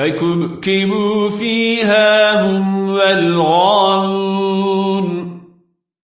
فكبكبوا فيها هم والغاوون